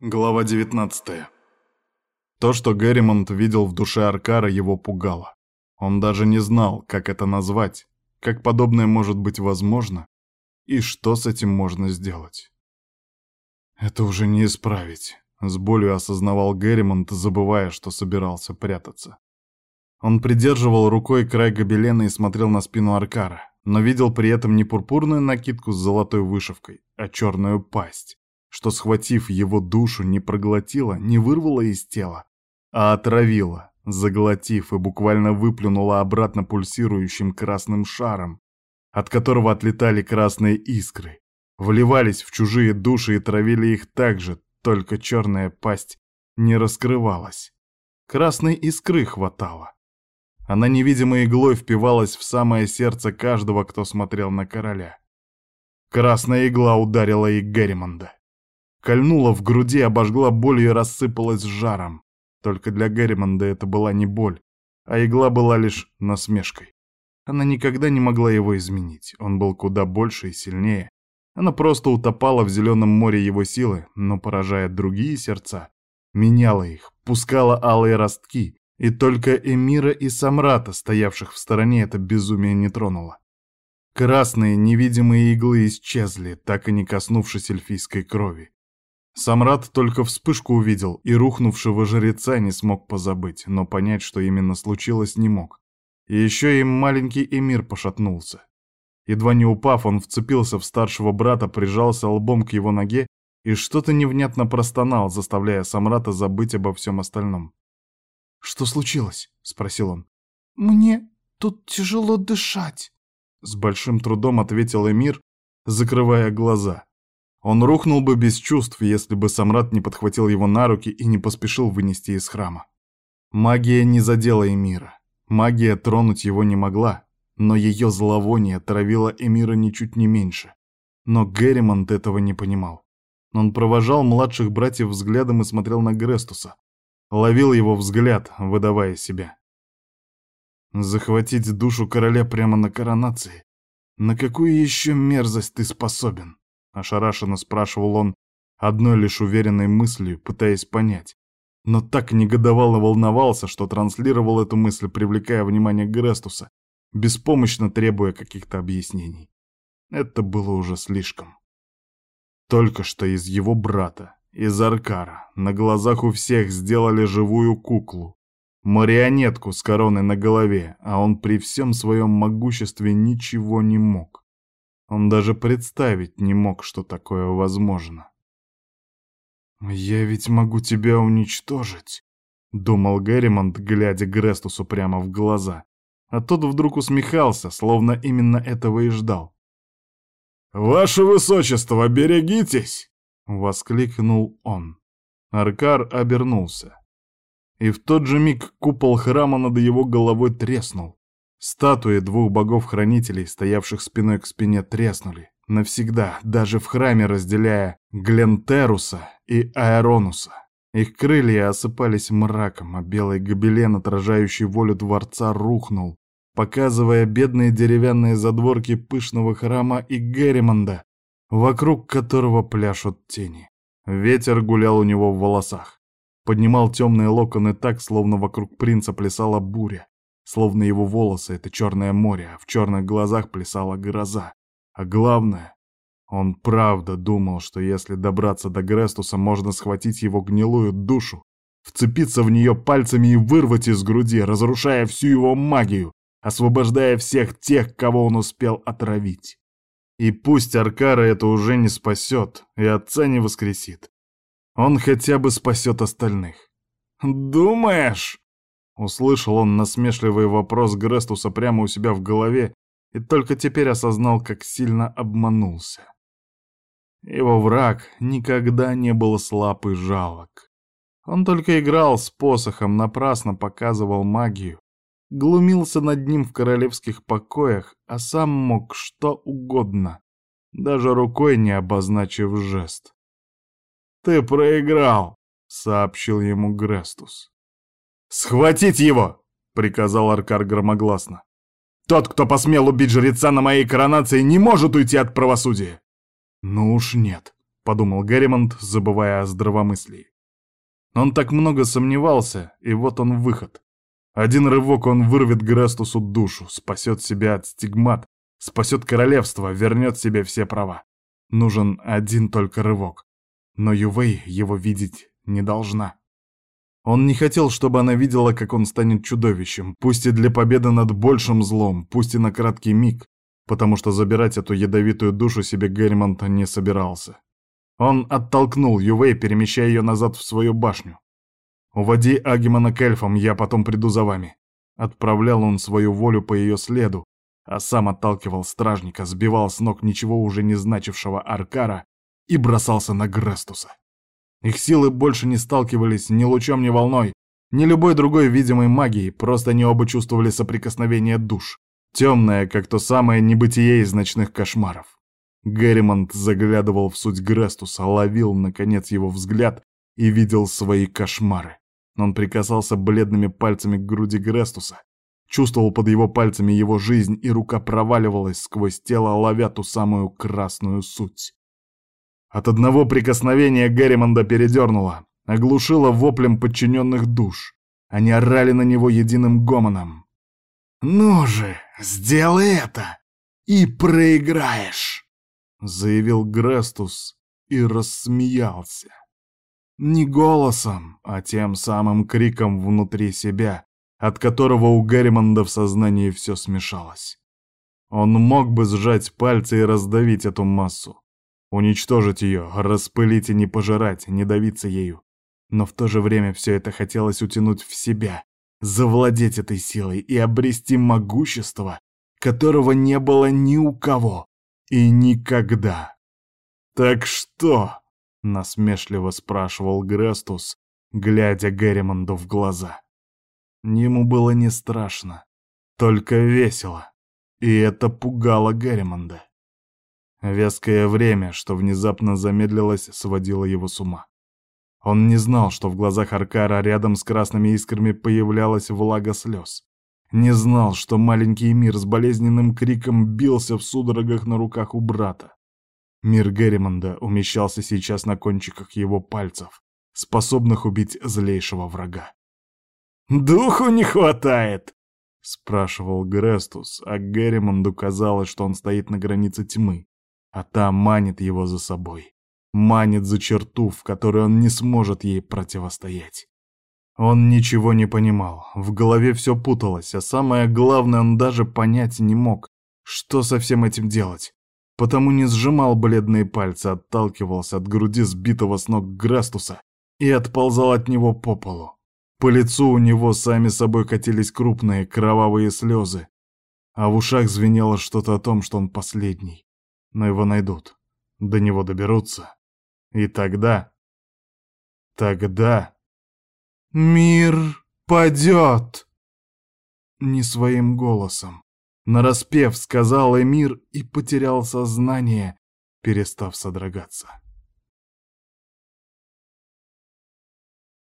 Глава 19 То, что Герримонт видел в душе Аркара, его пугало. Он даже не знал, как это назвать, как подобное может быть возможно, и что с этим можно сделать. Это уже не исправить, с болью осознавал Герримонт, забывая, что собирался прятаться. Он придерживал рукой край гобелена и смотрел на спину Аркара, но видел при этом не пурпурную накидку с золотой вышивкой, а черную пасть что, схватив его душу, не проглотила, не вырвала из тела, а отравила, заглотив и буквально выплюнула обратно пульсирующим красным шаром, от которого отлетали красные искры, вливались в чужие души и травили их так же, только черная пасть не раскрывалась. Красной искры хватало. Она невидимой иглой впивалась в самое сердце каждого, кто смотрел на короля. Красная игла ударила и Герримонда. Кольнула в груди, обожгла болью и рассыпалась жаром. Только для Герримонда это была не боль, а игла была лишь насмешкой. Она никогда не могла его изменить, он был куда больше и сильнее. Она просто утопала в зеленом море его силы, но, поражая другие сердца, меняла их, пускала алые ростки, и только Эмира и Самрата, стоявших в стороне, это безумие не тронуло. Красные невидимые иглы исчезли, так и не коснувшись эльфийской крови. Самрад только вспышку увидел и рухнувшего жреца не смог позабыть, но понять, что именно случилось, не мог. И еще и маленький эмир пошатнулся. Едва не упав, он вцепился в старшего брата, прижался лбом к его ноге и что-то невнятно простонал, заставляя Самрата забыть обо всем остальном. «Что случилось?» — спросил он. «Мне тут тяжело дышать», — с большим трудом ответил Эмир, закрывая глаза. Он рухнул бы без чувств, если бы Самрат не подхватил его на руки и не поспешил вынести из храма. Магия не задела Эмира. Магия тронуть его не могла, но ее зловоние травило Эмира ничуть не меньше. Но Герримонт этого не понимал. Он провожал младших братьев взглядом и смотрел на Грестуса. Ловил его взгляд, выдавая себя. Захватить душу короля прямо на коронации? На какую еще мерзость ты способен? Ошарашенно спрашивал он одной лишь уверенной мыслью, пытаясь понять. Но так негодовал и волновался, что транслировал эту мысль, привлекая внимание Грестуса, беспомощно требуя каких-то объяснений. Это было уже слишком. Только что из его брата, из Аркара, на глазах у всех сделали живую куклу, марионетку с короной на голове, а он при всем своем могуществе ничего не мог. Он даже представить не мог, что такое возможно. «Я ведь могу тебя уничтожить», — думал Герримонт, глядя Грестусу прямо в глаза. А тот вдруг усмехался, словно именно этого и ждал. «Ваше высочество, берегитесь!» — воскликнул он. Аркар обернулся. И в тот же миг купол храма над его головой треснул. Статуи двух богов-хранителей, стоявших спиной к спине, треснули. Навсегда, даже в храме разделяя Глентеруса и Аэронуса. Их крылья осыпались мраком, а белый гобелен, отражающий волю дворца, рухнул, показывая бедные деревянные задворки пышного храма и Герримонда, вокруг которого пляшут тени. Ветер гулял у него в волосах. Поднимал темные локоны так, словно вокруг принца плясала буря. Словно его волосы — это черное море, а в черных глазах плясала гроза. А главное, он правда думал, что если добраться до Грестуса, можно схватить его гнилую душу, вцепиться в нее пальцами и вырвать из груди, разрушая всю его магию, освобождая всех тех, кого он успел отравить. И пусть Аркара это уже не спасет, и отца не воскресит. Он хотя бы спасет остальных. «Думаешь?» Услышал он насмешливый вопрос Грестуса прямо у себя в голове и только теперь осознал, как сильно обманулся. Его враг никогда не был слаб и жалок. Он только играл с посохом, напрасно показывал магию, глумился над ним в королевских покоях, а сам мог что угодно, даже рукой не обозначив жест. «Ты проиграл», — сообщил ему Грестус. «Схватить его!» — приказал Аркар громогласно. «Тот, кто посмел убить жреца на моей коронации, не может уйти от правосудия!» «Ну уж нет», — подумал Герримонт, забывая о здравомыслии. Он так много сомневался, и вот он выход. Один рывок он вырвет Грестусу душу, спасет себя от стигмат, спасет королевство, вернет себе все права. Нужен один только рывок. Но Ювей его видеть не должна. Он не хотел, чтобы она видела, как он станет чудовищем, пусть и для победы над большим злом, пусть и на краткий миг, потому что забирать эту ядовитую душу себе Герримонт не собирался. Он оттолкнул Ювей, перемещая ее назад в свою башню. «Уводи Агимана к эльфам, я потом приду за вами». Отправлял он свою волю по ее следу, а сам отталкивал стражника, сбивал с ног ничего уже не значившего Аркара и бросался на Грестуса. Их силы больше не сталкивались ни лучом, ни волной, ни любой другой видимой магией, просто они оба чувствовали соприкосновение душ, темное, как то самое небытие из ночных кошмаров. Герримонт заглядывал в суть Грестуса, ловил, наконец, его взгляд и видел свои кошмары. Он прикасался бледными пальцами к груди Грестуса, чувствовал под его пальцами его жизнь, и рука проваливалась сквозь тело, ловя ту самую красную суть. От одного прикосновения Герримонда передернуло, оглушило воплем подчиненных душ. Они орали на него единым гомоном. «Ну же, сделай это, и проиграешь!» заявил Грестус и рассмеялся. Не голосом, а тем самым криком внутри себя, от которого у Герримонда в сознании все смешалось. Он мог бы сжать пальцы и раздавить эту массу, уничтожить ее, распылить и не пожирать, не давиться ею. Но в то же время все это хотелось утянуть в себя, завладеть этой силой и обрести могущество, которого не было ни у кого, и никогда. «Так что?» — насмешливо спрашивал Грестус, глядя Герримонду в глаза. Ему было не страшно, только весело, и это пугало Герримонда. Веское время, что внезапно замедлилось, сводило его с ума. Он не знал, что в глазах Аркара рядом с красными искрами появлялась влага слез. Не знал, что маленький мир с болезненным криком бился в судорогах на руках у брата. Мир Герримонда умещался сейчас на кончиках его пальцев, способных убить злейшего врага. «Духу не хватает!» — спрашивал Грестус, а Герримонду казалось, что он стоит на границе тьмы, а та манит его за собой, манит за черту, в которой он не сможет ей противостоять. Он ничего не понимал, в голове все путалось, а самое главное, он даже понять не мог, что со всем этим делать. Потому не сжимал бледные пальцы, отталкивался от груди сбитого с ног Грастуса и отползал от него по полу. По лицу у него сами собой катились крупные кровавые слезы, а в ушах звенело что-то о том, что он последний. Но его найдут, до него доберутся. И тогда... Тогда... «Мир падет!» Не своим голосом. Нараспев сказал Эмир и потерял сознание, перестав содрогаться.